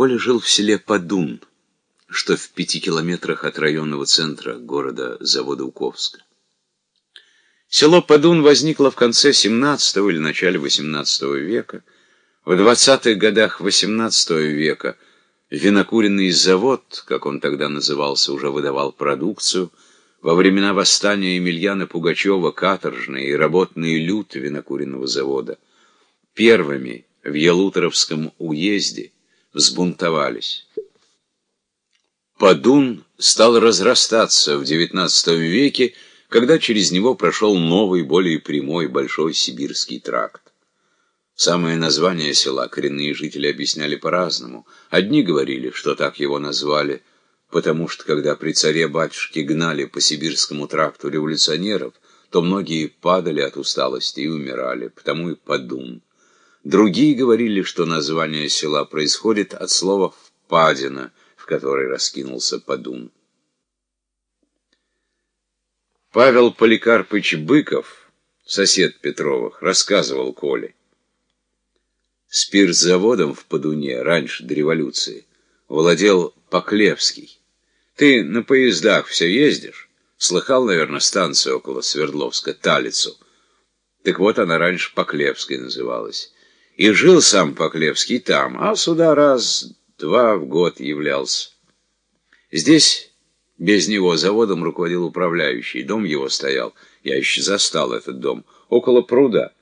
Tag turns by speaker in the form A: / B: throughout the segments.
A: Коля жил в селе Подун, что в пяти километрах от районного центра города Заводоуковска. Село Подун возникло в конце XVII или начале XVIII века. В 20-х годах XVIII века винокуренный завод, как он тогда назывался, уже выдавал продукцию. Во времена восстания Емельяна Пугачева каторжные и работные люд винокуренного завода первыми в Ялуторовском уезде взбунтовались. Подун стал разрастаться в XIX веке, когда через него прошел новый, более прямой, большой сибирский тракт. Самое название села коренные жители объясняли по-разному. Одни говорили, что так его назвали, потому что, когда при царе-батюшке гнали по сибирскому тракту революционеров, то многие падали от усталости и умирали, потому и подун. Другие говорили, что название села происходит от слова «впадина», в которой раскинулся подун. Павел Поликарпыч Быков, сосед Петровых, рассказывал Коле. Спиртзаводом в Подуне раньше до революции владел Поклевский. Ты на поездах все ездишь? Слыхал, наверное, станцию около Свердловска, Талицу. Так вот, она раньше Поклевской называлась. И жил сам Поклевский там, а сюда раз-два в год являлся. Здесь без него заводом руководил управляющий, дом его стоял, я еще застал этот дом, около пруда,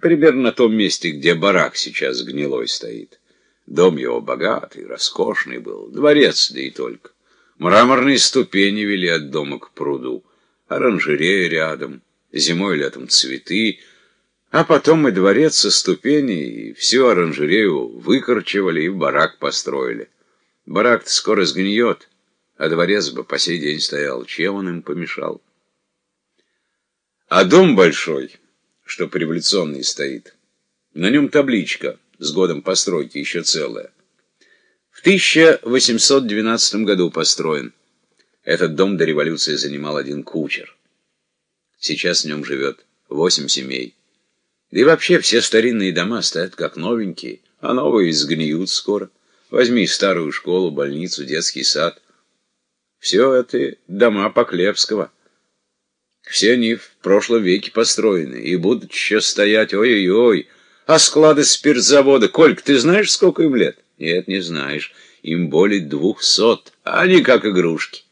A: примерно на том месте, где барак сейчас гнилой стоит. Дом его богатый, роскошный был, дворец, да и только. Мраморные ступени вели от дома к пруду, оранжерея рядом, зимой и летом цветы, а потом и дворец со ступеней, и всю оранжерею выкорчевали и барак построили. Барак-то скоро сгниет а дворец бы по сей день стоял. Чем он им помешал? А дом большой, что революционный стоит, на нем табличка с годом постройки еще целая. В 1812 году построен. Этот дом до революции занимал один кучер. Сейчас в нем живет восемь семей. Да и вообще все старинные дома стоят как новенькие, а новые сгниют скоро. Возьми старую школу, больницу, детский сад — все это дома Поклевского. Все они в прошлом веке построены и будут еще стоять, ой-ой-ой. А склады спиртзавода, Кольк, ты знаешь, сколько им лет? Нет, не знаешь. Им более двухсот, а они как игрушки.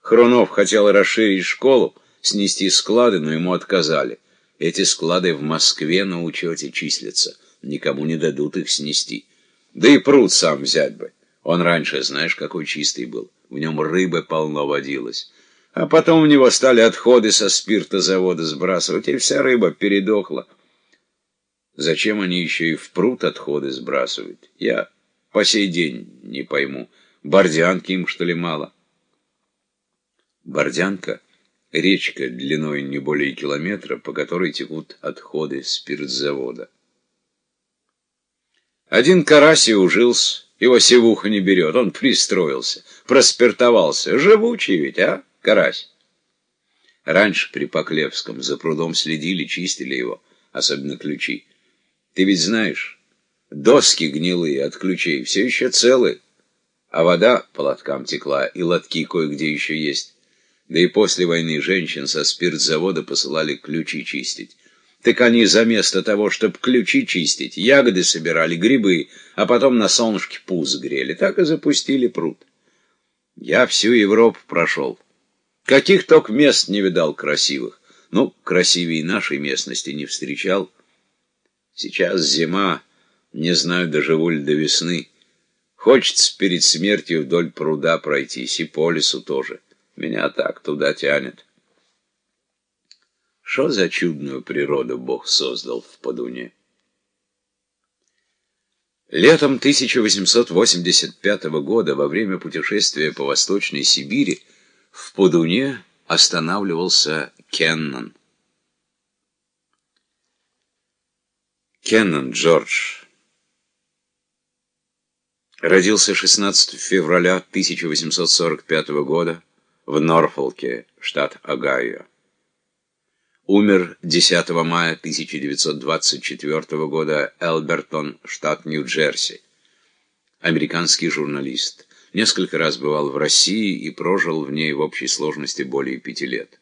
A: Хрунов хотел расширить школу, снести склады, но ему отказали. Эти склады в Москве на учете числятся. Никому не дадут их снести. Да и пруд сам взять бы. Он раньше, знаешь, какой чистый был в нем рыбы полно водилось. А потом в него стали отходы со спиртозавода сбрасывать, и вся рыба передохла. Зачем они еще и в пруд отходы сбрасывают? Я по сей день не пойму. Бордянки им, что ли, мало? Бордянка — речка длиной не более километра, по которой текут отходы спиртзавода. Один карась ужился, его севуха не берет, он пристроился, проспиртовался. Живучий ведь, а, карась? Раньше при Поклевском за прудом следили, чистили его, особенно ключи. Ты ведь знаешь, доски гнилые от ключей все еще целы, а вода по лоткам текла, и лотки кое-где еще есть. Да и после войны женщин со спиртзавода посылали ключи чистить. Так они заместо того, чтобы ключи чистить, ягоды собирали, грибы, а потом на солнышке пуз грели. Так и запустили пруд. Я всю Европу прошел. Каких только мест не видал красивых. Ну, красивее нашей местности не встречал. Сейчас зима, не знаю, доживу ли до весны. Хочется перед смертью вдоль пруда пройтись, и по лесу тоже. Меня так туда тянет. Что за чудную природу Бог создал в Подуне? Летом 1885 года, во время путешествия по Восточной Сибири, в Подуне останавливался Кеннон. Кеннон Джордж родился 16 февраля 1845 года в Норфолке, штат Огайо. Умер 10 мая 1924 года Элбертон, штат Нью-Джерси. американский журналист. Несколько раз бывал в России и прожил в ней в общей сложности более пяти лет.